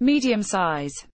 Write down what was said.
medium size.